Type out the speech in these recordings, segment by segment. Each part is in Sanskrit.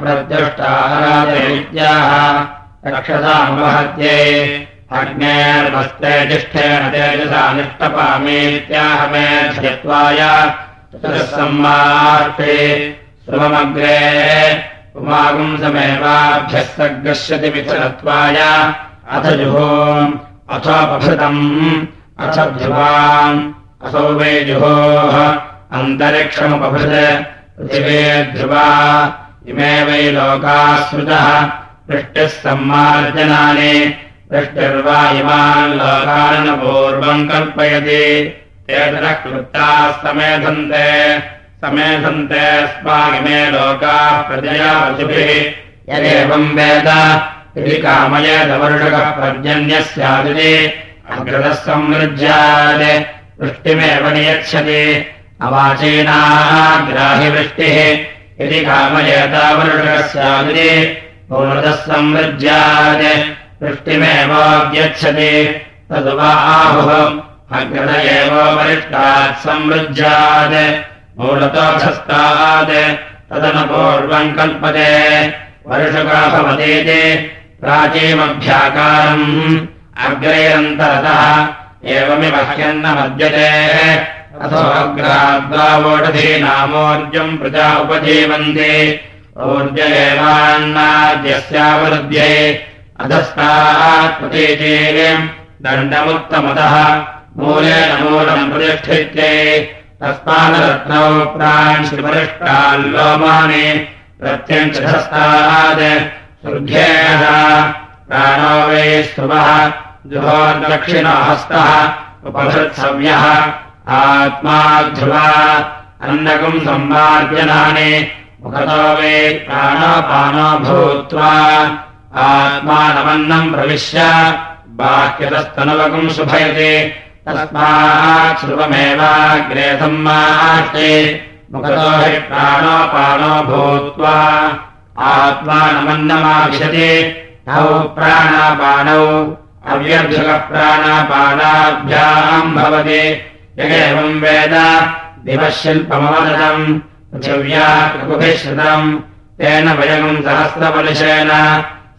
प्रत्युष्टाराधयित्याः रक्षसामहत्ये। अग्नेर्मस्ते तिष्ठेन तेजसा निष्टपामीत्याह मे विचरत्वाय। अथ जुहोम्, अथोपभृतम्, अथ ध्रुवाम् असौ वै जुहोः। अन्तरिक्षमुपभृत् पृथिवे ध्रुवा इमे वै लोकाः स्मृतः वृष्टिः सम्मार्जनानि वृष्टिर्वा इमान् लोकान् पूर्वम् कल्पयति एतनः क्लुप्ताः समेधन्ते समेधन्ते स्मागिमे लोकाः प्रजया पशुभिः। यदेवम् वेद इति कामयेदवर्षकः पर्जन्यः स्यादिति अग्रतः संवृज्यात् वृष्टिमेव नियच्छति अवाचीनाग्राहिवृष्टिः यदि कामयेतावर्षकः स्यादिति पूर्णतः संवृज्यात्। वृष्टिमेवाव्यच्छति। तदुवा आहुः अग्रत एवोपरिष्टात् संवृज्यात्। मूलतोऽधस्तात् तदनुपूर्वम् कल्पते। वर्षका भवतीति प्राचीमभ्याकारम्। अग्रेरन्तरतः एवमिव ह्यन्न मद्यते अथो प्रजा उपजीवन्ति। ऊर्ज एवान्नाद्यस्यावरुध्ये अधस्तात् दण्डमुत्तमतः मूलेन मूलम् प्रतिष्ठित्ये। तस्मादरत्नौ प्रांशिपरिष्टाल्लोमानि प्रत्यञ्चधस्तात् सुर्घेण प्राणो वै स्तुवः जुहोर्दक्षिणो हस्तः उपभृत्सव्यः आत्मा ध्रुवा। अन्नकम् सम्मार्जनानि मुखतो वै प्राणापानो भूत्वा। आत्मानमन्नम् प्रविश्य बाह्यतस्तनुवकम् शुभयति। तस्मात् श्रुवमेवाग्रे सम्मार्ते मुखतो हि प्राणोपानो भूत्वा। आत्मानमन्नमाविशति। तौ प्राणापानौ। अव्यर्धकप्राणापानाभ्याम् भवति यगेवम् वेद दिवः शिल्पमवदतम् पृथिव्या प्रकुभिः श्रुतम् तेन वयम् सहस्रपलिशेन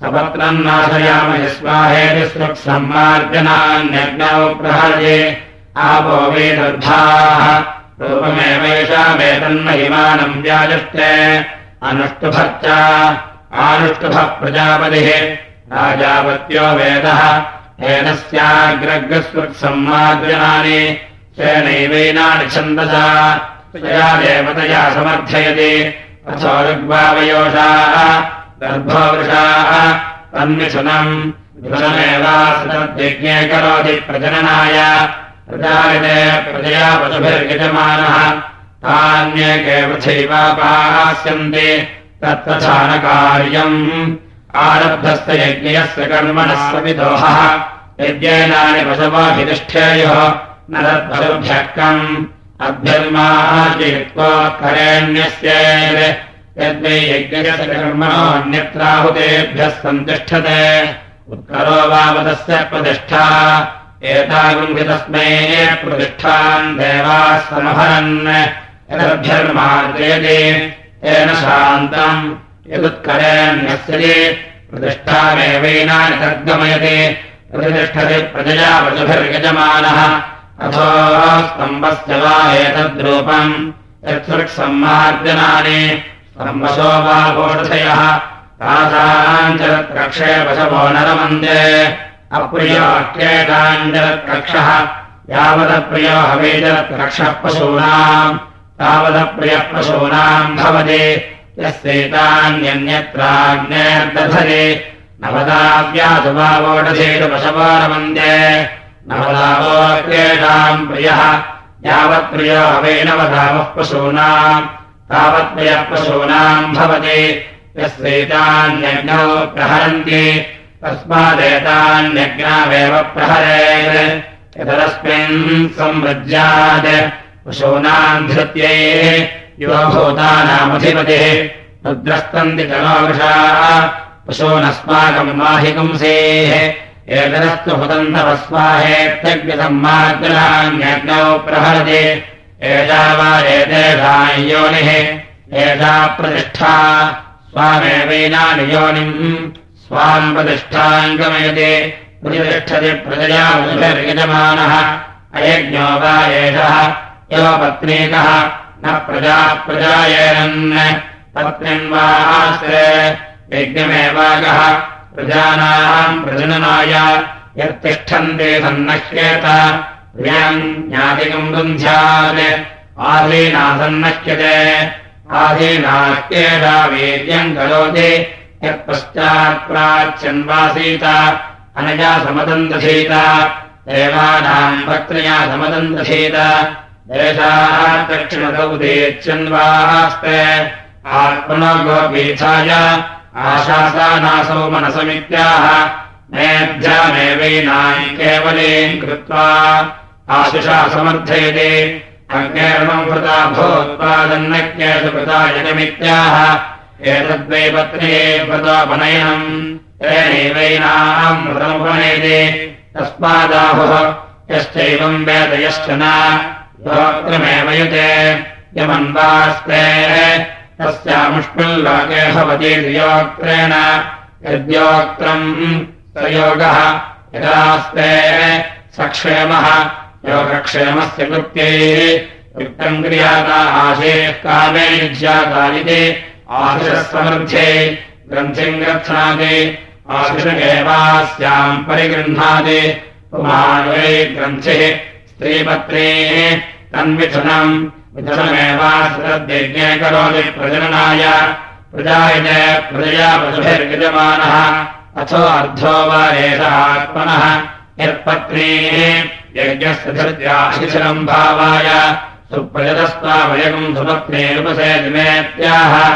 सपत्रम् नाशयाम यस्माहेति सम्मार्जनान्यग्नौ प्रहरे आपो वेदर्धाः रूपमेवैषामेतन्महिमानम् व्याजष्टे अनुष्टुभश्च आनुष्टुभः प्रजापतिः राजापत्यो वेदः। तेन स्याग्रग्रस्वत्सम्मार्जनानि तेनैवैनानि छन्दसा प्रजया देवतया समर्थयति। अथो ऋग्वावयोषाः गर्भोवृषाः तन्मिथुनम् मिथुनमेवासतद्यज्ञे करोति प्रजननाय। प्रजायते प्रजया पशुभिर्यजमानः तान्येके पृथैवापास्यन्ति तत्तथानकार्यम् आरब्धस्य यज्ञस्य कर्मणः सविदोहः। यज्ञेनानि पशवाभितिष्ठेयुः न यद्वै यज्ञस्य कर्मणोऽन्यत्राहुतेभ्यः सन्तिष्ठते। उत्करो वावतस्य प्रतिष्ठा। एतागुम्भितस्मै प्रतिष्ठान् देवाः समहरन्। यदभ्यर्मार्जयति तेन शान्तम्। यदुत्करेण्यस्य प्रतिष्ठामेवैनानि तद्गमयति प्रतिष्ठति प्रजया वचुभिर्यजमानः अथो स्तम्भस्य वा एतद्रूपम् यत्सृक्सम्मार्जनानि स्तम्भसो वा गोढयः तासाञ्चलत्रक्षे वशवो नरमन्दे। अप्रियोऽक्येताञ्जलत्रक्षः यावदप्रियो हवेजलत्रक्षः पशूनाम् तावदप्रियः पशूनाम् भवति। यस्यैतान्यन्यत्राग्नेर्दधति नवदाव्यासु वा नवदावोऽक्येषाम् प्रियः। यावत्प्रियो हवेनवधावः पशूनाम्। तावत्प्रियः पशूनाम् भवति। यस्यैतान्यग्नौ प्रहरन्ति। तस्मादेतान्यग्नावेव प्रहरेत्। यतरस्मिन् संवृज्यात्। पशूनाम् धृत्यै युवभूतानामधिपतिः रुद्रस्तन्ति तनोवृषाः। पशूनस्माकम् माहिपुंसेः एतदस्तु हुतन्तवस्वाहेत्यग्निसम्मार्जनान्यग्नौ प्रहरति। एषा वा एतेषा योनिः। एषा प्रतिष्ठा। स्वामेवैनानि योनिम्। स्वाम् प्रतिष्ठाम् गमयते प्रतिष्ठति प्रजयामुनिर्यजमानः अयज्ञो वा एषः। इव पत्नीकः। न प्रजा प्रजायेनन्। पत्न्यन्वास्ते यज्ञमेवागः प्रजानाम् प्रजननाय यत्तिष्ठन्ते सन्नह्येत प्रियम् ज्ञातिकम् रुन्ध्यात् आधीनासन्नह्यते आधीनाह्येषा वीर्यम् करोति। यत्पश्चात् प्राच्यन्वासीत। अनया समदन्तसीत। देवानाम् भक्त्र्या समदन्तसीत। देशात् दक्षिणदौदेच्यन्वास्ते आत्मनो गोपीठाय आशासानासौ मनसमित्याह। मेऽध्यामेवैनाम् केवलीम् कृत्वा आशिषा समर्थयति। अज्ञेर्मम् कृता भूत्पादन्नज्ञेषु कृता यजमित्याह। एतद्वै पत्नी कृतोपनयनम् तेनैवैनाम् मृतमुपनयति तस्मादाहुः यश्चैवम् वेदयश्च न। योक्त्रमेव युते। यमन्वास्ते तस्यामुष्मिल्लोके भवति योक्त्रेण यद्योक्त्रम् प्रयोगः यदास्ते सक्षेमः योगक्षेमस्य कृत्यैः युक्तम् क्रियाता आशेः कामे युज्याता इति आशिषः ग्रन्थिम् गच्छाति आशिष एवास्याम् परिगृह्णाति पुमान्वै ग्रन्थिः स्त्रीपत्रेः तन्मिथुनम् मिथुनमेवाश्रद्यज्ञे करोति प्रजननाय। प्रजायते प्रजया पशुभिर्यजमानः अथो अर्धो वा एष आत्मनः। यत्पत्नीः यज्ञस्य धृत्याशिशिरम् भावाय। सुप्रजतस्त्वावयगम् सुपत्नीरुपसेतिमेत्याह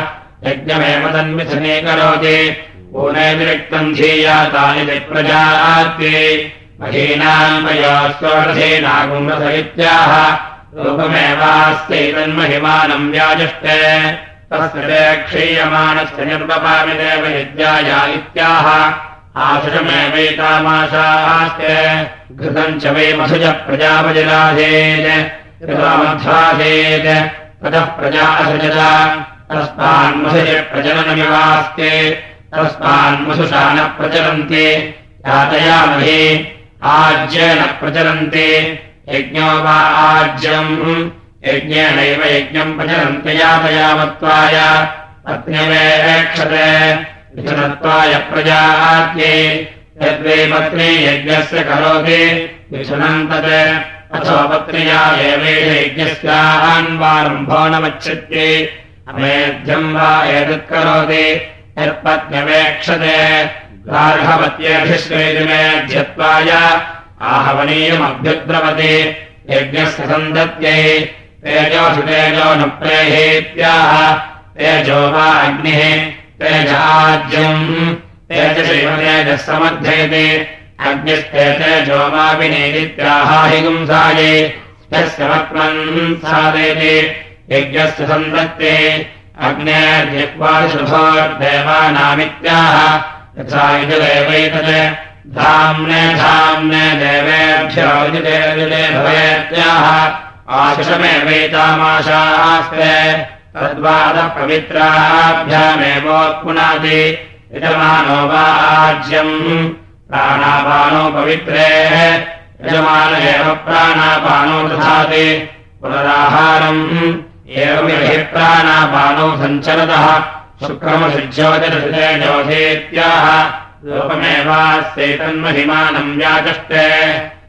यज्ञमेव तन्मिथुनीकरोति। धीयातानि प्रजात्ये महीनाम् वया स्वरथेनागुम्रथ इत्याह रूपमेवास्यैतन्महिमानम् व्याजष्टे क्षीयमाणस्य निर्वपामिदेव यज्ञाया इत्याह आशुषमेवैतामाशास्ते। घृतम् च वै मधुज प्रजापजलाधेत् ततः प्रजा असृजत तस्मान्मधुज प्रजननमिवास्ते। तस्मान्मधुषा न प्रचलन्ति। यातयामहि। आज्येन प्रचलन्ति यज्ञो वा आज्यम् यज्ञेनैव यज्ञम् प्रचलन्ति यातयामत्वाय पत्न्यवेक्षते मिथुनत्वाय प्रजात्ये यद्वै पत्नी यज्ञस्य करोति तत्। अथो पत्न्या एवैष यज्ञस्यान्वारम्भो न मच्छत्ये अमेध्यम् वा एतत्करोति यत्पत्न्यवेक्षते गार्हवत्यभिश्रेतिमेध्यत्वाय आहवनीयमभ्युद्रवति यज्ञस्य सन्दत्यै प्रेहेत्याह तेजो वा अग्निः तेजाज्यम् तेजशैव तेजः समर्थयति अग्निस्ते तेजो वापि नेदित्याहाहि गुंसाये यस्य मत्मन् साधयति यज्ञस्य सन्दत्ते अग्नेर्जिह्वादिशुभोर्देवानामित्याह यथा यजुरेवैतत् धाम्ने धाम्ने देवेभ्यो युजे युजे भवेत्याह। आशिषमेवैतामाशास्ते तद्वादपवित्राभ्यामेवोत्पुनाति यजमानो वा आज्यम्। प्राणापानो पवित्रेः यजमान एव प्राणापानो दधाति। पुनराहारम् एवमिहि प्राणापानो सञ्चरतः। शुक्रमशुज्योतिरसिते ज्योतीत्याह लोकमेवास्यैतन्महिमानम् व्याचष्टे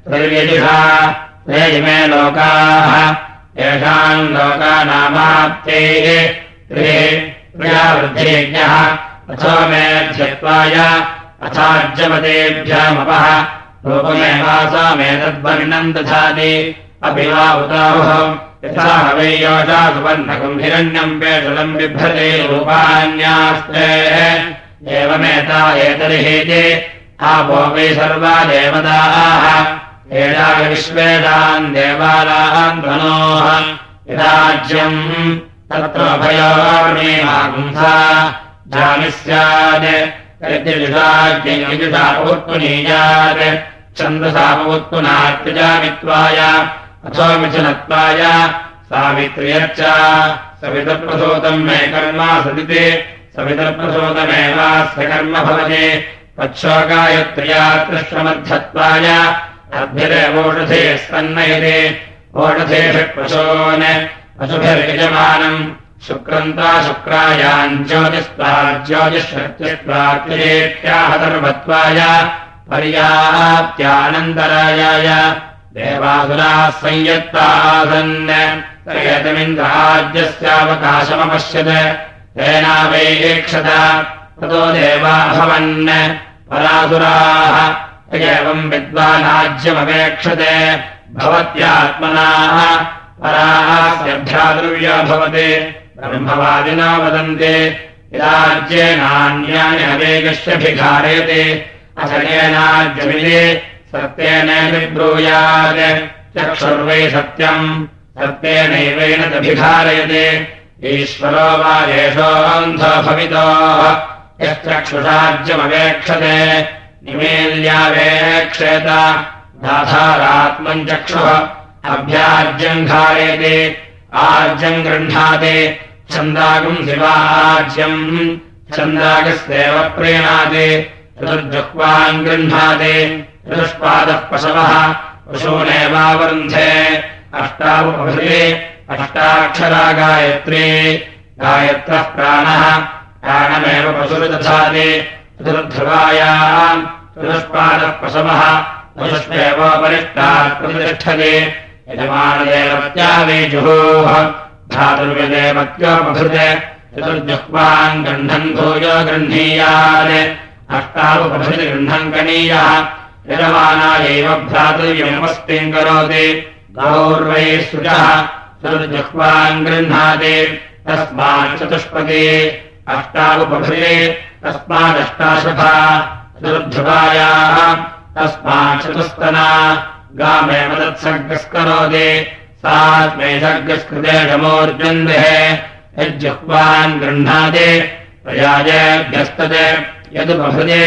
त्रिर्यजिषा ते इमे लोकाः येषाम् लोकानामाप्त्यैः त्रियावृद्धिज्ञः अथो मेध्यत्वाय अथार्जपतेभ्यामपः रूपमेवासामेतद्वर्णम् दधाति। अपि उदाहुः यथा हवै योषा सुवर्णकम् हिरण्यम् पेषलम् बिभ्रते रूपान्यास्ते एवमेता एतर्हीति आपो वै सर्वा देवताः। एषाविश्वेदान् देवालान् धनोः यदाज्यम् तत्र जामि स्यात् छन्दसापवत्पुनात्यजामित्वाय अथो मिथुनत्वाय सावित्र्यच्च सवितप्रसूतम् मे कर्मा सदिति सवितप्रसूतमेवास्य कर्म भवति पच्छोकायत्र्या कृष्णमध्यत्वाय अद्भिरेवोषधे स्तन्नयति। ओषधेषु पशून् पशुभिर्यजमानम्। शुक्रन्ता शुक्रायाम् ज्योतिस्त्वा ज्योतिषत्यस्त्वात्मजेत्याहतर्वत्वाय पर्याप्त्यानन्तरायाय देवासुराः संयत्तासन् यतमिन्द्राज्यस्यावकाशमपश्यत् तेनावेक्षत ततो देवाभवन् परासुराः एवम् विद्वानाज्यमपेक्षते भवत्यात्मनाः। परास्यभ्यादृव्या भवति ब्रह्मवादिना वदन्ति राज्येनान्यानि अवेगस्यभिघारयति अशकेनाज्यमिति सत्येन विब्रूयात्। चक्षुर्वै सत्यम् सत्येनैवेन तभिघारयति ईश्वरो वा एषोऽन्धो भवितोः यश्चक्षुषाज्यमवेक्षते निमेल्यावेक्षेत दाधारात्मम् चक्षुः। अभ्याज्यम् घारयति आज्यम् गृह्णाति छन्दागम् शिवाज्यम् छन्दागस्येव प्रीणाति चतुर्जुह्वान् गृह्णाति चतुष्पादः पशवः पशूनेवावरुन्धे अष्टावुपभृति अष्टाक्षरा गायत्री गायत्रः प्राणः। प्राणमेव पशुरुदधाति चतुर्ध्रुवायाम् चतुष्पादः पशवः पशुष्वेवोपरिष्टात् प्रतिष्ठति। यजमानदेवत्यावेजुः। धातुर्यदेवत्योपभृत् चतुर्जुह्वान् गृह्णन् भूयो गृह्णीयात्। अष्टावुपभृति गृह्णन् कनीयः। यजमानायैव भ्रातृव्यमस्तिम् करोति। गौर्वै चतुर्जुह्वान् गृह्णाति अष्टावुपभृति तस्मादष्टाशभा चतुर्ध्रुवायाः तस्मात् चतुस्तना गामेव तत्सर्गस्करोति सा मे सर्गस्कृते शमोर्जन्देः यज्जुह्वान् गृह्णाति प्रयाजेभ्यस्तते यदुपभृते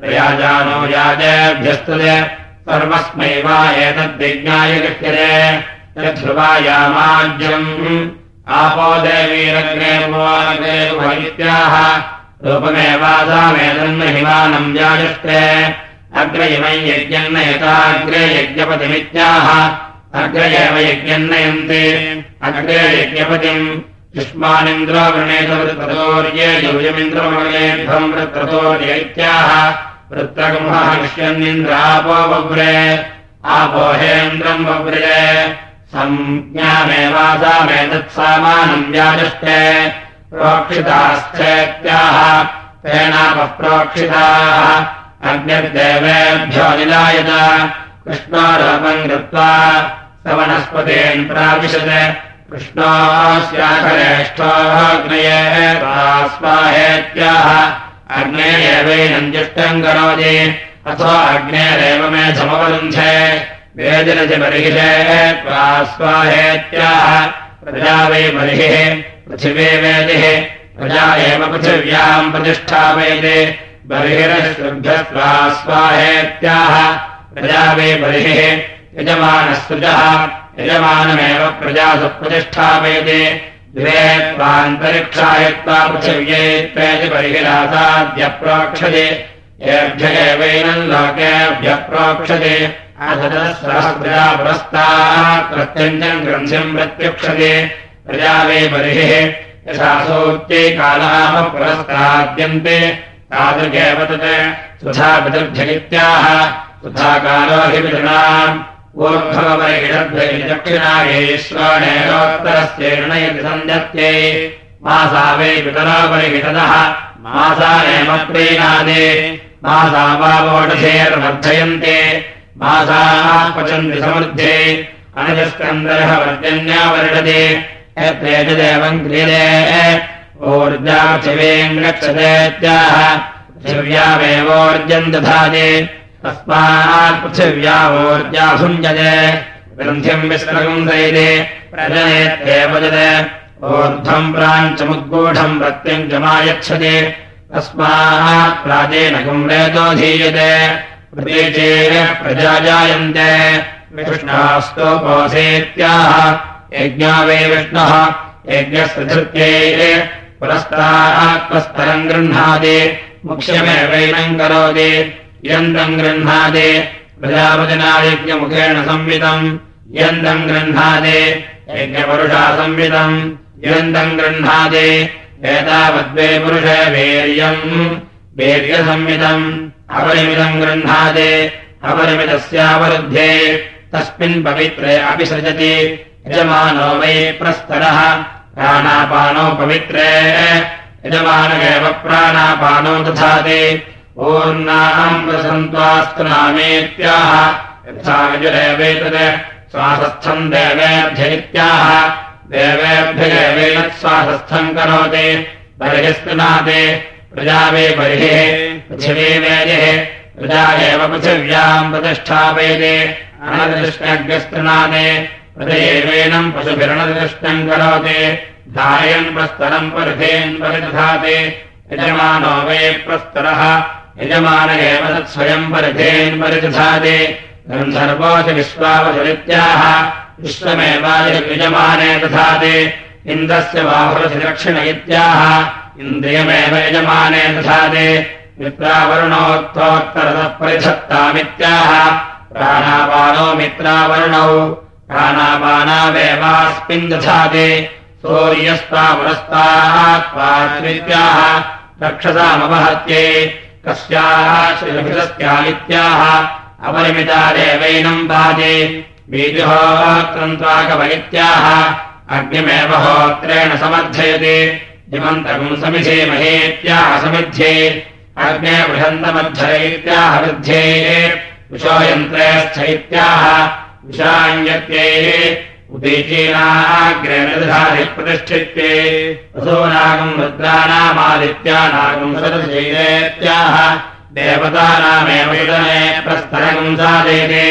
प्रयाजानो याजेभ्यस्तते सर्वस्मै वा एतद्विज्ञाय गृह्यते यद्ध्रुवायामाज्यम् आपो देवीरग्नेर्मोऽग्नेरुभवित्याः रूपमेवासामेतन्महिमानम् व्याजष्टे अग्र इमम् यज्ञम् नयताग्रे यज्ञपतिमित्याह अग्र एव यज्ञम् नयन्ति अग्रे यज्ञपतिम्। युष्मानिन्द्रो वृणेतवृत्ततोर्ये यूयमिन्द्रमणेभ्यम् वृत्ततोर्य इत्याह वृत्तगुंहः विष्यन्निन्द्रापो बव्रे आपोहेन्द्रम् बव्रे संज्ञामेवासामेतत्सामानम् व्याजष्टे प्रोक्षिताश्चेत्याह तेनापप्रोक्षिताः। अग्निर्देवेभ्यो निलायत कृष्णोरूपम् कृत्वा स वनस्पतेन् प्राविशत्। कृष्णोऽस्याखरेष्ठोऽग्नये स्वाहेत्याह अग्ने एवैनम् जुष्टम् करोति। अथो अग्नेरेव मे समवरुन्धे वेदिनति बर्हिषे त्वा प्रजा वै बर्हिः पृथिवी वेदिः। प्रजा एव पृथिव्याम् प्रतिष्ठापयति बर्हिरश्रुभ्यस्वा स्वाहेत्याह प्रजा वै बर्हिः यजमानस्तुजः। यजमानमेव प्रजासु प्रतिष्ठापयति द्वे त्वान्तरिक्षायत्वा पृथिव्येत्वेति बर्हिरासाद्य प्रोक्षते एवैनम् लोकेभ्य प्रोक्षते पुरस्ताः प्रत्यञ्जम् ग्रन्थिम् प्रत्युक्षते प्रजा वै बर्हिः यशासोक्ते कालाः पुरस्ताद्यन्ते तादृगेव तत् सुधा पितृभ्यगित्याह सुधाकालो हि पितॄणाम् ऊर्ध्वपरिहितद्वैदक्षिणायेष्वणेरोत्तरस्येर्णयति सन्ध्यत्यै मासा वै पितरोपरिहितदः मासानेम प्रीणादे मासा वावोषधेर्वर्धयन्ते मासाः पचन्ति समृद्धे अनजस्कन्दरः वर्जन्या वर्षते यत्रेतदेवम् क्रियते। ऊर्जा पृथिवीम् गच्छतेत्याह पृथिव्यामेवोर्जम् दधाति। तस्मात् पृथिव्यावोर्जा भुञ्जते। ग्रन्थिम् विस्रगम् दयते प्रजनेत्येवजते ऊर्ध्वम् प्राञ्चमुद्गूढम् प्रत्यञ्चमायच्छति तस्मात् प्राचेन कुम्रेतोऽधीयते प्रदेचे प्रजा जायन्ते विष्णास्तोपोऽसेत्याह यज्ञो वै विष्णुः। यज्ञस्य धृत्ये पुरस्तात्मस्तरम् गृह्णाति मुख्यमेवैनम् करोति इयन्तम् गृह्णाति प्रजापतिना यज्ञमुखेन संवितम्। इयन्तम् गृह्णाति यज्ञपुरुषा संवितम्। इयन्तम् गृह्णाति एतावद्वे पुरुषे वीर्यम्। वीर्यसंवितम् अपरिमितम् गृह्णाति अपरिमितस्यावरुध्ये तस्मिन् पवित्रे अपि सृजति। यजमानो वै प्रस्तरः प्राणापानो पवित्रे। यजमानगेव प्राणापानो दधाति। ओर्नाम् प्रसन्त्वास्तनामेत्याह यथा विजुरेवेतत् स्वासस्थम् देवेभ्य इत्याह देवेभ्यगेवेन स्वासस्थम् करोति बर्हिस्तनाति प्रजा वे बर्हिः पृथिवी प्रजा एव पृथिव्याम् प्रतिष्ठापयति अनदृष्टग्रस्तनादे प्रदेवेनम् पशुभिरणदृष्टम् करोति धारयन् प्रस्तरम् परिधेन् परिदधाति यजमानो वै प्रस्तरः यजमान एव तत्स्वयम् परिधेन् परिदधाति गन्धर्वो च विश्वावसुरित्याह विश्वमेवायजमाने दधाति इन्द्रस्य बाहुरधिदक्षिण इत्याह इन्द्रियमेव यजमाने दधाति मित्रावरुणोत्तोत्तरतः परिधत्तामित्याह प्राणापानो मित्रावर्णौ। प्राणापानावेवास्मिन् दधाति। सूर्यस्ता रक्षसामपहत्ये कस्याः श्रीभितस्यामित्याह अपरिमिता देवैनम् पाते बीजुहोत्रन्त्वाकवैत्याह अग्निमेव होत्रेण समर्थयति। जिमन्तकम् समिधे महेत्याह समिध्ये अग्ने बृहन्तमध्यरैत्याह वृद्धे विषोयन्त्रे स्थैत्याह विषाञ्यत्यै उदीचीनाग्रेणधारिप्रतिष्ठित्ये वसूनागम् रुद्राणामादित्यानागम् सदशैलेत्याह देवतानामेव युदने प्रस्तरगम् सादेते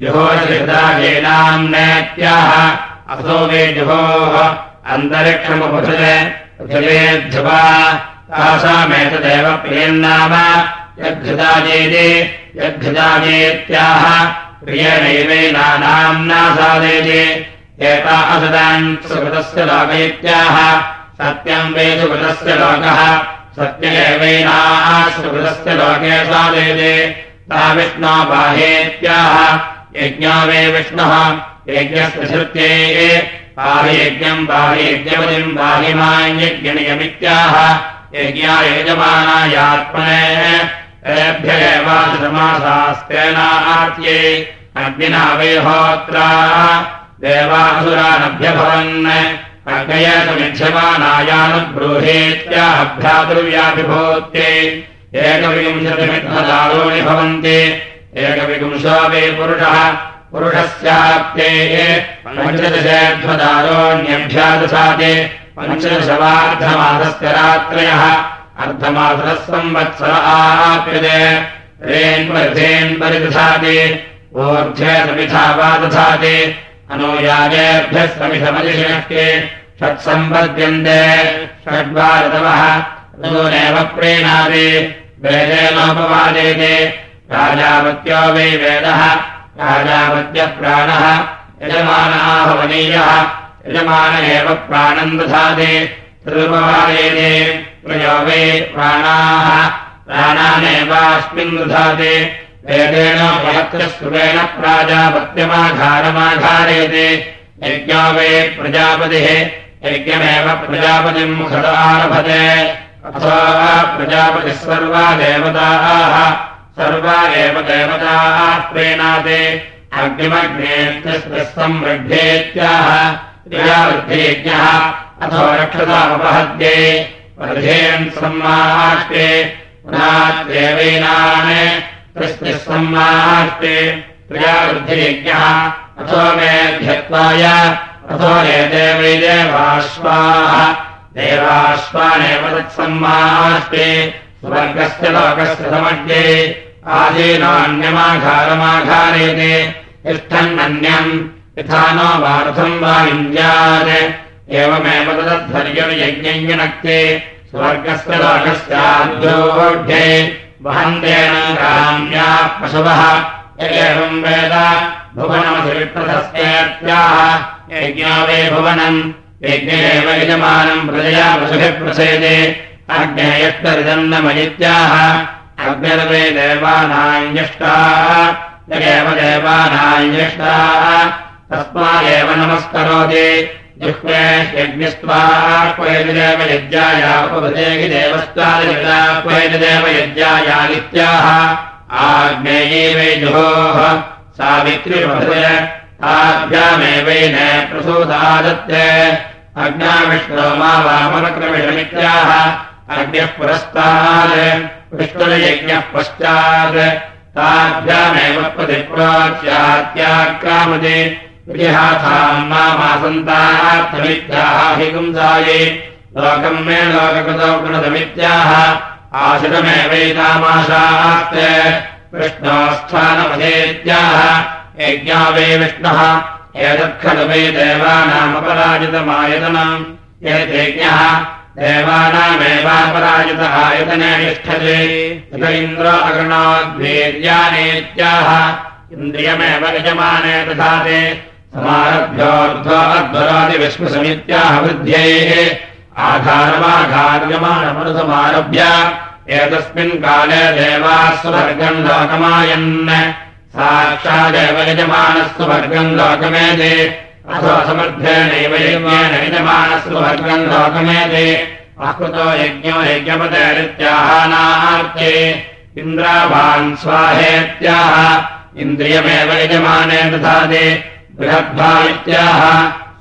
जुहोषिदाजेनाम्नेत्याह असो मे जुहोः अन्तरिक्षमुपभृज पृथिवेऽध्युवा तासामेतदेव प्रियन्नाम यद्धृताजेते यद्धृताजेत्याह प्रियनैवेनाम्ना सादेते एता असदान् सुकृतस्य लोकयित्याह, सत्यम् वे सुकृतस्य लोकः, सत्य एवैनाः सुकृतस्य लोके सादेते। ता विष्णो बाहेत्याह, यज्ञो वे विष्णुः, यज्ञस्य धृत्ये बाह्यज्ञम् बाह्यज्ञपतिम् बाहिमान्यज्ञनियमित्याह यज्ञाय यजमानायात्मने तेभ्य एवासमासास्तेनार्त्ये अग्निना वैहोत्रा देवासुरानभ्यभवन् अग्नयतमिच्छमानायानुब्रूहेत्याभ्यातुर्व्याभिभूत्ये एकविंशतिमिद्धदारोणि भवन्ति। एकविपुंशो वे पुरुषः पुरुषस्याप्ते पञ्चदशेध्वदारोण्यभ्यादशाते पञ्चदशवार्धमासस्य रात्रयः। अर्धमासरः संवत्सर आप्यते। रेन्वर्थेन् परिदधाति ऊर्ध्वे समिधा वा दधाति अनुयागेभ्यः समिधमतिशिनक्ति षट्सम्पद्यन्ते। षड्वा ऋतवः ऋतूनेव प्रीणाति। वेदेनोपवादेते। राजावत्यो वै वेदः। राजावत्यः प्राणः। यजमानाहवनीयः यजमान एव प्राणम् दधाति। तदुपवादेते प्रयो वै प्राणाः। प्राणानेवास्मिन् दधाति। वेदेन महत्रस्वरेण प्राजापत्यमाघारमाघारेते। यज्ञो वै प्रजापतिः। यज्ञमेव प्रजापतिम् मुखदारभते अथवा प्रजापतिः सर्वा देवताः। सर्वा एव देवताः प्रेणाते। अग्निमग्नेत्यस्य संवृद्धेत्याह क्रियावृद्धियज्ञः अथो पुनात्येवैनान् तस्मिः सम्माष्टे क्रियावृद्धियज्ञः अथो मेध्यत्वाय अथो एते वै देवाश्वाः। देवाश्वानेव तत्सम्माष्टे स्वर्गस्य लोकस्य समड्ये आदीनान्यमाघारमाघारेते। तिष्ठन्नन्यम् यथा नो वार्थम् वा विन्द्यात् एवमेव तदध्वर्ययज्ञञ्जनक्ते स्वर्गस्य लोकस्याद्योढ्ये वहन्तेन काम्याः पशवः। एवम् वेद भुवनमधिविप्रथस्तेत्याह यज्ञो वे भुवनम्। यज्ञेव यजमानम् प्रजया वसुभिः प्रसेदे। अग्नेयष्टरिदन्नमयित्याह अग्निर्वे देवानाञ्जष्टाः यगेव देवानाञ्जष्टाः तस्मादेव नमस्करोति। जिह्वे यज्ञस्त्वाक्वैतदेव यज्ञाया उपभृतेहि देवस्त्वादिक्वैतदेव यज्ञायादित्याः आग्नेये प्रसूदादत्ते वामनक्रमिषमित्याह अग्न्यः पुरस्तात्। विष्णुर्यज्ञः पश्चात् ताभ्यामेव मामासन्तार्थमित्याह हिगुंसाये लोकम् मे लोककृतौ कृणतमित्याह आशितमेवैतामाशात् विष्णोस्थानमधेत्याह। यज्ञा वे विष्णुः। वै देवानामपराजितमायतनम् यज्ञः देवानामेवापराजित आयतने तिष्ठते। इन्द्र अगणाद्वीर्यानेत्याह इन्द्रियमेव यजमाने दधाते समारभ्योऽर्ध्वरादिविश्वसमित्याह वृद्ध्यैः आधारमाघार्यमाणमनुसमारभ्य एतस्मिन् काले देवास्वर्गम् लोकमायन्। साक्षादेव यजमानस्वर्गम् लोकमेते। अथो समर्थेनैव यज्ञेन यजमानस्वर्गम् लोकमेते। अकृतो यज्ञो यज्ञपतेरित्याहानार्थे इन्द्राभान् स्वाहेत्याह इन्द्रियमेव यजमाने दधाति बृहद्भा इत्याह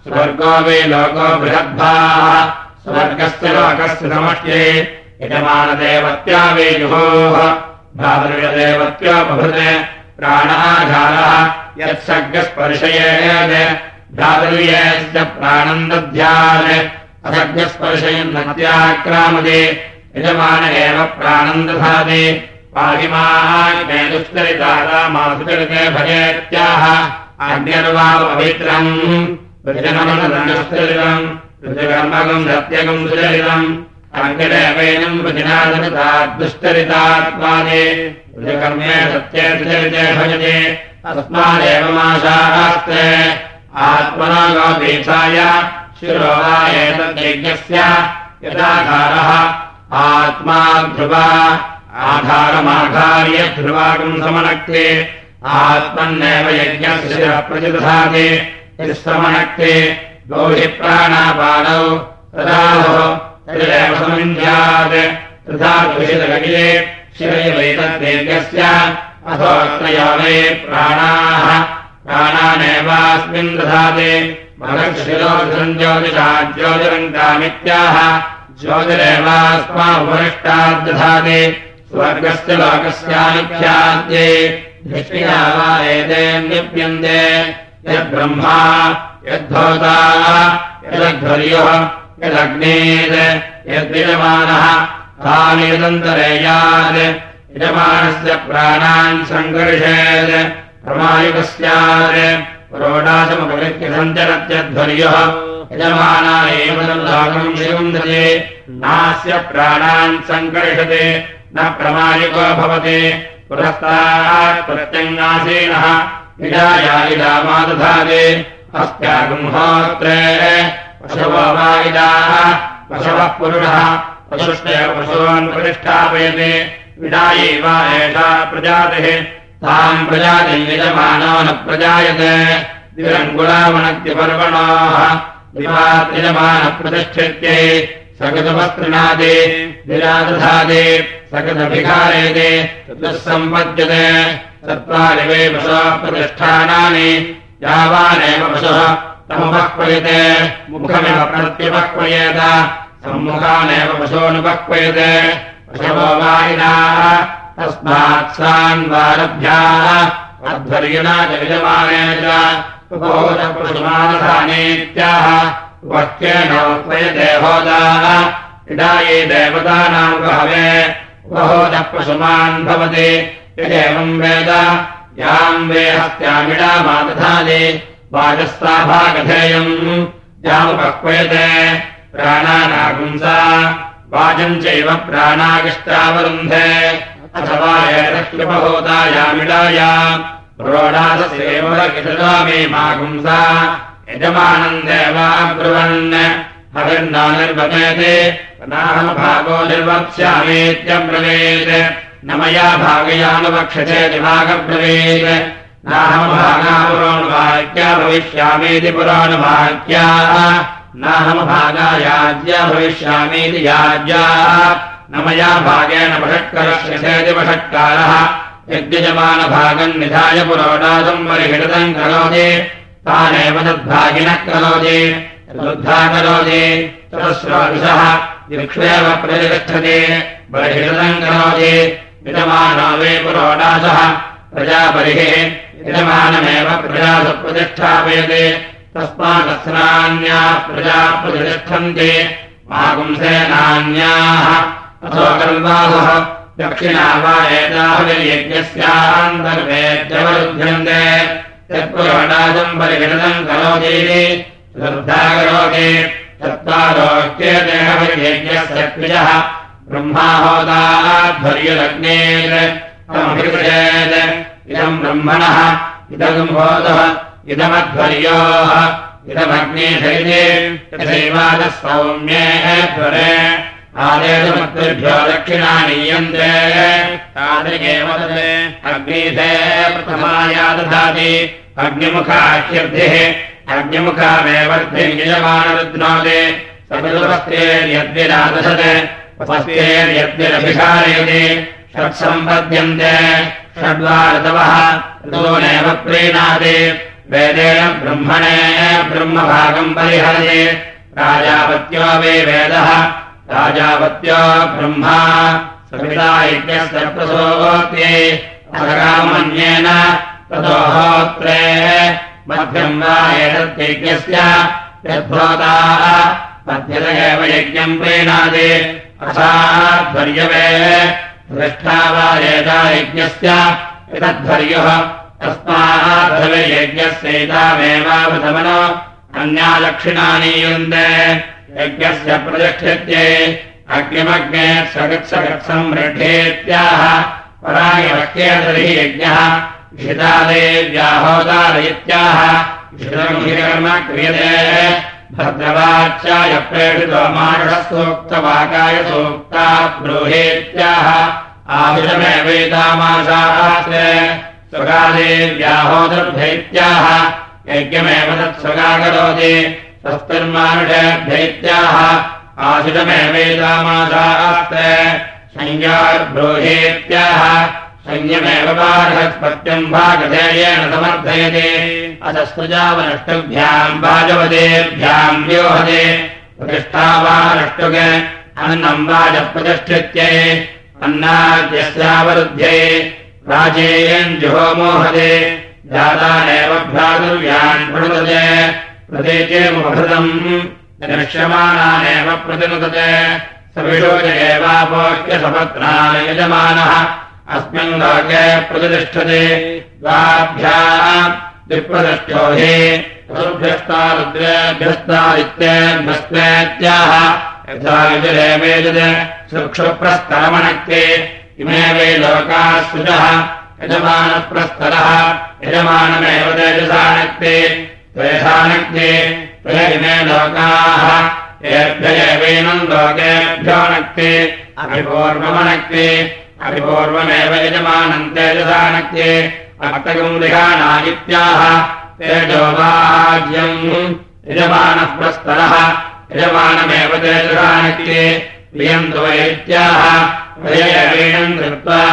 स्वर्गो वै लोको बृहद्भाः स्वर्गस्य लोकस्य समष्ट्ये यजमानदेवत्या वै जुहोः भ्रातृदेवत्योपभृते प्राणाधारः यत्सर्गस्पर्शयेत् भ्रातृयस्य प्राणम् दध्यात् असर्गस्पर्शयन् नत्याक्रामते यजमान एव प्राणम् दधाति पाहिमाग्ने दुष्करितारामासुचरिते भजेत्याह ऋजकर्मकम् सत्यकम् सुचरितम् अग्निरेवैनम् वृजनादनिताद्दुष्करितात्माने ऋजकर्मे सत्ये सुचरिते भजते। तस्मादेव माशास्ते आत्मना शिरो वा एतद्यज्ञस्य यदाधारः। आत्मा ध्रुवा। आधारमाधार्य ध्रुवाकम् समनक्ते आत्मन्नेव यज्ञस्य प्रतिदधाति तथा द्विषितगजे शिरैवैतद्यज्ञस्य अथोऽत्रयो वै प्राणाः प्राणानेवास्मिन् दधाति महर्षिरोधम् ज्योतिषा ज्योतिरङ्गामित्याह ज्योतिरेवास्मापरिष्टाद्दधाति स्वर्गस्य लोकस्यानुख्याद्ये दृष्ट्या वा एते निप्यन्ते यद्ब्रह्मा यद्धोता यदध्वर्यः यदग्नेत् यद्यजमानः तानेदन्तरेयात् यजमानस्य प्राणान् सङ्कर्षेत् प्रमायुकस्यात् प्रोडाशमपरित्यसञ्चरत्यध्वर्यः यजमाना एव लोकम् शिवन्दते नास्य प्राणान् सङ्कर्षते न प्रमाणिको भवति पुरस्तात् प्रत्यङ्गासीनः। इडाया इडामा दधाति अस्त्यागुम्होत्रे पशवो वा इडाः पशवः पुरुषः पशुष्टेव पशून् प्रतिष्ठापयति। विडायै वा एषा प्रजातिः ताम् प्रजातिम् यजमानो न प्रजायते। द्विरङ्गुलावनत्यपर्वणोः दिवात्यजमानप्रतिष्ठित्यै सकृतमस्तृणादे विरादधादे सकृतभिकारयते तत्सम्पद्यते। सम्पद्यते वै वशः प्रतिष्ठानानि यावानेव वशः तमुपक्वयते। मुखमिव प्रत्युपक्वयेत सम्मुखानेव वशोऽनुपक्वयते वशवो वायिनाः तस्मात्सान्वारभ्याः अध्वर्युणा च विजमाने च उपहोतप्रसुमानधानेत्याह इडायै देवतानाम् गहवे उपहोदः पशुमान् भवति यदेवम् वेद याम् वे हस्त्यामिडामा दधाति वाजस्ताभागधेयम् यामुपक्वयते प्राणानागुंसा वाजम् चैव प्राणागिष्टावरुन्धे अथवा एतक्ष्यपहोता यामिडाया प्रोडाससेव मे मागुंसा यजमानम् देवाब्रुवन् हविर्ना निर्वपेते नाहमभागो निर्वक्ष्यामीत्यब्रवीत्। न मया भागयानुवक्षते दिभागब्रवीत् नाहमभागा पुरोणुवाक्या भविष्यामीति पुराणवाक्या नाहमभागा याज्या भविष्यामीति याज्या न मया भागेन वषट्करस्यसेति वषट्कारः यद्यजमानभागम् निधाय पुरोडादम् परिहितम् करोति तानेव तद्भागिनः करोति। वृद्धा करोति ततस्रोदुषः दिक्षेव प्रतिष्ठते बहिषदम् करोति। यजमानो वे पुरोडासः। प्रजापरिः यजमानमेव प्रजासु प्रतिष्ठापयते तस्मादस्नान्याः प्रजा प्रतिष्ठन्ते मागुंसेनान्याः। अथो कल्वासः दक्षिणा वा एताभिर्यज्ञस्यान्तर्वेद्यवरुध्यन्ते यत्पुरोडाजम् परिगणनम् करोति श्रद्धा द्विजः ब्रह्माहोदाध्वर्यलग्नेर् इदम् ब्रह्मणः इदम् बोधः इदमध्वर्योः। इदमग्नेशैले यथैवादः तादृगेव अग्निधे प्रथमाया दधाति अग्निमुखाख्यर्थिः अग्निमुखामेवर्धिर्यजमानरुद्नोति सपदुपस्तेर्यद्विरादशत् उपस्तेर्यद्विरभिषारयति षट्सम्पद्यन्ते षड्वा ऋतवः ऋतूनेव प्रीणाति। वेदेन ब्रह्मणे ब्रह्मभागम् परिहरति। राजापत्यो वे वेदः राजापत्यो ब्रह्मा सविता यज्ञस्य प्रसोत्ये अधरामन्येन ततोहोत्रे मध्यम् वा एतद्यज्ञस्य यद्भवताः मध्यत एव यज्ञम् प्रीणाति अथाध्वर्यवे दृष्टा वा एता यज्ञस्य एतध्वर्यः तस्माद्धवे यज्ञस्यैतामेवावधमनो अन्या दक्षिणानीयुन्दे यज्ञस्य प्रतिष्ठित्ये अग्निमग्ने सगत्सगत्समृद्धेत्याह परायवक्येतर्हि यज्ञः। इषितादेव्याहोदारयित्याह इषितर्म क्रियते। भद्रवाच्याय प्रेषितो माषसूक्तवाकाय सूक्ता ब्रूहेत्याह। आभिषमेवैतामासास्ते स्वगादेव्याहोदर्भैत्याह यज्ञमेव तत्स्वगा करोति आशिषमेवैतामासास्ते संज्ञार्ब्रूहेत्याह संयमेव बार्हस्पत्यम् भागधेयेन समर्थयते। अतस्तुजावनष्टुभ्याम् वाजवदेभ्याम् व्योहते। प्रतिष्ठा वानष्टुग अन्नम् वाजप्रतिष्ठित्यै अन्नाद्यस्यावरुध्ये राजेयम् जुहोमोहते। जातानेव भ्रातुर्यान् प्रणुदते प्रदेचेमुभृतम् दर्श्यमानानेव प्रतिनुदते। सविषोज एवापोह्यसपत्नान् यजमानः। अस्मिन् लोके प्रतिष्ठते। द्वाभ्याम् द्विप्रतिष्ठो हि चतुर्भ्यस्ता रुद्रेभ्यस्तादित्येभ्यस्तेत्याह यथा सुक्षुप्रस्तरमणक्ते इमे वै लोकाः सुजः। यजमानप्रस्तरः यजमानमेव तेजसानक्ते त्वेषानक्ते त्वे इमे लोकाः। येभ्य एवैनम् लोकेभ्यो नक्ते। अभिपूर्वमनक्ते। अभिपूर्वमेव यजमानम् तेजसानक्ते। अक्तगम् विहानादित्याः तेजोवाज्यम् यजमानः प्रस्तरः। यजमानमेव तेजसानक्ते। प्रियन्तु वैत्याः। प्रयवीणम् कृत्वा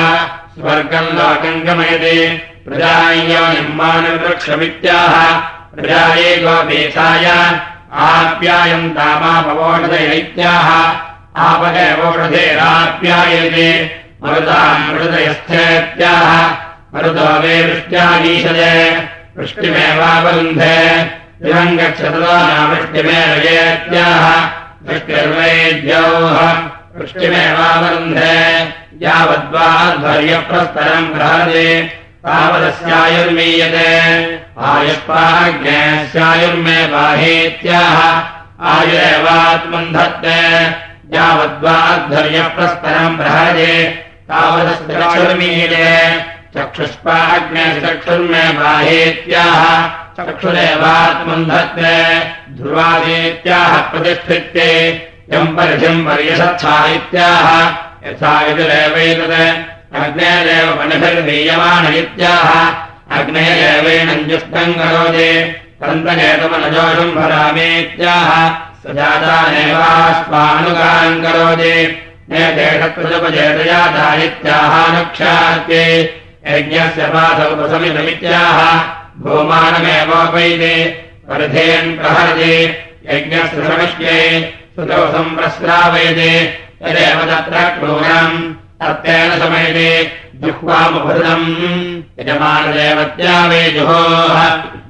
स्वर्गम् लोकम् गमयति। प्रजायो निर्माणवृक्षमित्याह प्रजाये गोपीठाय आप्यायम् तामापवोषधयैत्याह आपदेवोषधेराप्यायते मरुताम् मृदयस्थेत्याह मरुतो वे वृष्ट्यागीषते वृष्टिमेवावरुन्धे दिवम् गच्छतो नावृष्टिमेरयेत्याह वृष्टिर्वैद्यौः वृष्टिमेवावरुन्धे यावद्वाध्वर्यप्रस्तरम् गृहते तावदस्यायुर्मीयते आयुष्पाग्नेस्यायुर्मे बाहेत्याह आयुरेवात्मन्धत्ते यावद्वाध्वर्यप्रस्तरम् बृहते तावदश्चक्षुर्मीयते चक्षुष्पाग्ने चक्षुर्मे बाहेत्याह चक्षुरेवात्मन्धत्ते ध्रुवादीत्याह प्रतिष्ठित्ये यम् परिधिम् पर्यषत्था इत्याह यथा विदुरेवैतत् अग्नेरेव वनिभिर्मीयमान इत्याह अग्नेरेवेणञ्जुष्टम् करोति। तन्तनेतमनजोषम् भरामीत्याह जातानेवास्मानुगाम् करोति। नेतेषत्वजपजेतयाता इत्याहानुक्षात्ये यज्ञस्य पाठोपसमितमित्याह भूमानमेवोपैति। परिधेन् प्रहरति। यज्ञस्य समिष्ये सुतौ सम्प्रस्रावयति। यदेव तत्र क्रूरम्। तत्तेन समयते जुह्वामुभृतम् यजमानदेवत्या वै जुहोः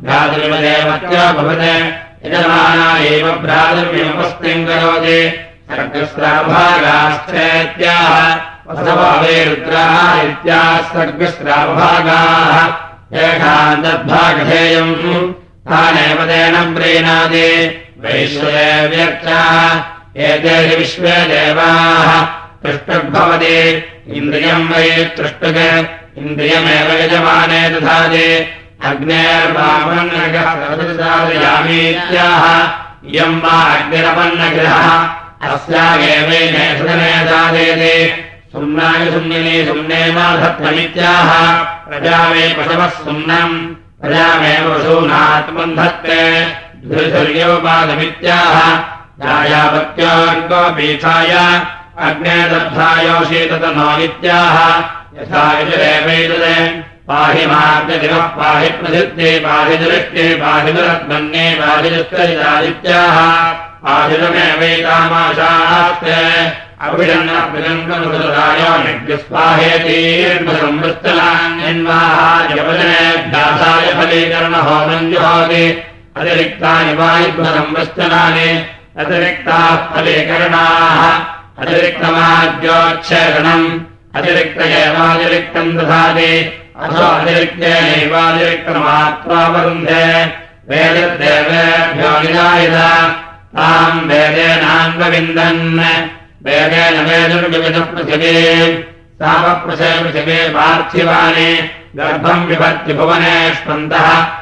भ्रातृदेवत्या भवत्। यजमाना एव भ्रातृव्यमुपस्थिम् करोति सर्गस्राभागाश्चेत्याह वसभावे रुद्राः इत्याः सर्गस्राभागाः एकान्तद्भागधेयम् तानेव तेन प्रीणादि वैश्वदेव्यर्चाः एते विश्वे देवाः। तृष्टुर्भवति इन्द्रियम् वै तृष्टुक इन्द्रियमेव यजमाने दधाति अग्नेर्वामन्नगयामीत्याह इयम् वा अग्निरपन्नगृहः। अस्यागेवैने साधयति सुम्नाय सुम्ने माधत्वमित्याह। प्रजा मे पशवः सुम्नम्। प्रजामेव अग्ने नो इत्याह यथा यजुरेवैतते पाहि मार्गदिवः पाहि प्रसिद्धे पाहि दृष्टे पाहि दुरत्मन्ये पाहि दुष्करितादित्याह। पाहिरमेवैतामाशास्ते अभिषन्नभिरङ्गनुसदायो निग्स्वाहेतीर्मसंवृत्तनान्यन्वाः जपजनेभ्यासाय फलीकरणहोमम् जुहोति अतिरिक्तानि वायुभ्यसंवृष्टनानि अतिरिक्ताः फलीकरणाः अतिरिक्तमाद्योच्छेदनम् अतिरिक्त दधाति। अथो अतिरिक्तेनैवातिरिक्तमात्मावरुन्धे। वेददेवेभ्यो निरायत ताम् वेदेनान्वविन्दन् वेदेन वेदुर्विविधः पृथिवे पृथिवे पार्थिवानि। गर्भम् विभर्ति भुवनेष्वन्तः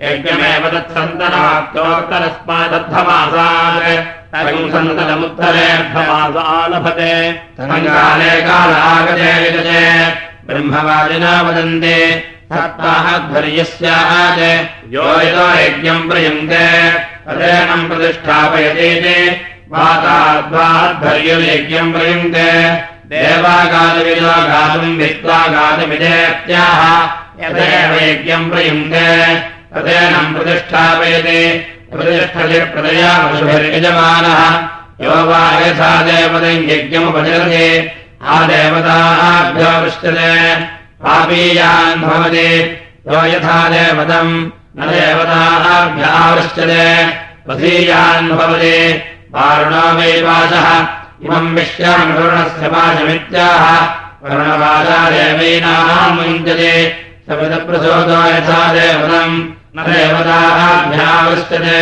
यज्ञमेव तत्सन्तनात्तोत्तरस्मादर्थमासात् सन्तनमुत्तरेऽर्थमासालभते काले कालागते विदते ब्रह्मवादिना वदन्ते सत्ताहध्वर्यस्यात् यो यतो यज्ञम् प्रयुङ्क्ते। तदेनम् प्रतिष्ठापयते वाताद्वाध्वर्ययज्ञम् प्रयुङ्क्ते। देवागातविदो गातुम् वित्त्वा गातुमिदेत्याह यदेव यज्ञम् प्रयुङ्क्ते। तदेनम् प्रतिष्ठापयते। प्रतिष्ठतिप्रदया पशुभिर्यजमानः यो वा यथा देवतम् यज्ञमुपचरते। आदेवताभ्यो पृष्ठते पापीयान् भवति। यो यथा देवतम् न देवताभ्यावृष्यते वधीयान् भवति। वारुणो वै वाचः इमम् विश्यामरुणस्य वाचमित्याह। यथा देवतम् न देवताभ्यावृष्यते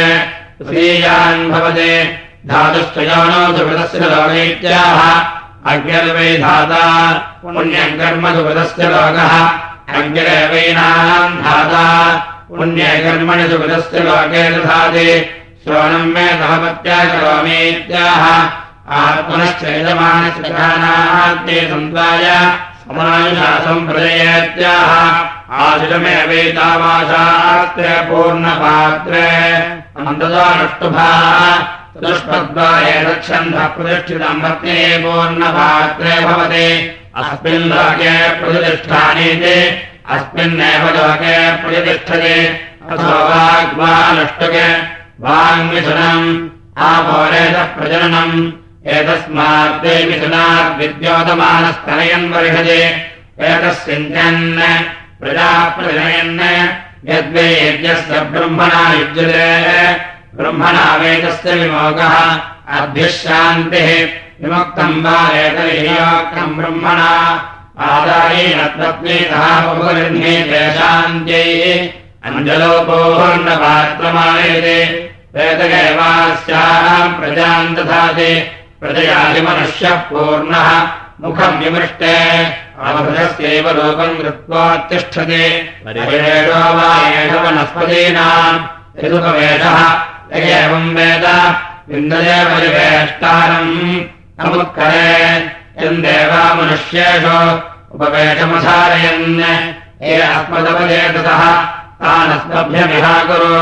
वधीयान् भवति। धातुश्चयोनो सुकृतस्य लोकैत्याह अग्निर्वै धाता पुण्यम् कर्म सुकृतस्य लोकः। अग्निरेवैनाम् धाता पुण्यकर्मणि सुकृतस्य लोके दधाति। श्रोणम् मे सहपत्या करोमीत्याह आत्मनश्च सन्त्वाय समायुषासम् प्रजयत्याह आशिषमेवैतामाशास्त्रे पूर्णपात्रे अन्ततो नष्टुभाः चतुष्पद्वारे रक्षन्धः प्रतिष्ठितम् पत्ने पूर्णपात्रे भवति। अस्मिन् लोके प्रतिष्ठानीति अस्मिन्नेव लोके प्रतिष्ठते। अथो वाग्वा नष्टुके वाङ्मिथुनम् आपोरेतः प्रजननम्। एतस्मात्ते मिथुनात् विद्योतमानस्तनयन् वर्षते। एतस्सिञ्चन् प्रजा प्रजनयन् यद्वे यज्ञस्य ब्रह्मणा युज्यते। ब्रह्मणा वेदस्य विमोकः। अभ्यश्रान्तिः विमुक्तम् वा एतयोक्तम् ब्रह्मणा। अञ्जलोपोर्णपात्रमायते वेदगैवास्याम् प्रजाम् दधाति। प्रजयादिमनुष्यः पूर्णः मुखम् विमृष्टे। अवभृतस्यैव लोकम् कृत्वा तिष्ठति। वा एष वनस्पतीनाम्। यदुपवेशः एवम् वेद। विन्दये परिवेष्टारम् समुत्करे। यन्देवा मनुष्येषु उपवेशमधारयन्। ये अस्मदपदेततः तानस्मभ्यमिहाकुरु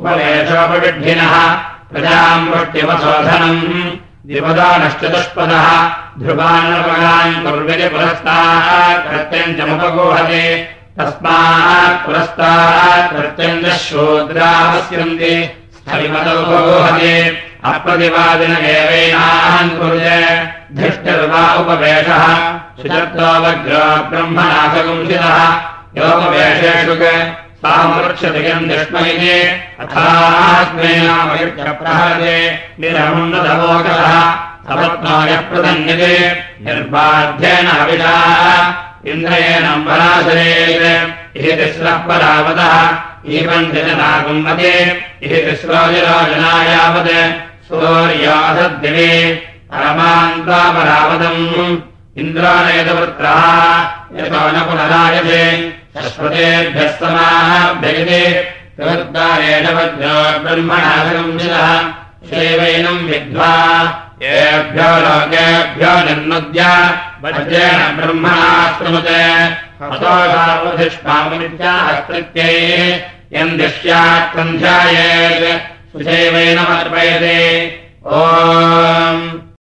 उपवेशोपविड्ढिनः प्रजाम् वृष्टिमशोधनम् द्विपदानश्चतुष्पदः ध्रुवान् कुर्वति पुरस्तात् प्रत्यञ्चमुपगोहते तस्मात् पुरस्तात् धृष्टर्वा उपवेशः। शुचत्वावग्रो ब्रह्मनाथगुंसितः योपवेशेषु यम् दृष्मैते अथास्मेनामयुक्षप्रहते निर्बाध्येन अविषाः इन्द्रयेण पराशरेत्। इति तिस्रः परावतः एवम् जननागुम्मते इति तिस्रोजराजनायावत् सूर्यासद्दिवे परमान्तापरावतम्। इन्द्रानयतवृत्रः यतो न पुनरायते शश्वतेभ्यः समाभ्यगते त्वद्दारेण वज्रो ब्रह्मणागंसितः शैवैनम् विद्वा येभ्यो लोकेभ्यो निर्नुद्य वज्रेण हतोषावधिष्ठामित्याहकृत्यै यम् दृश्यात् सन्ध्यायेत् सुशैवैनमर्पयते ॐ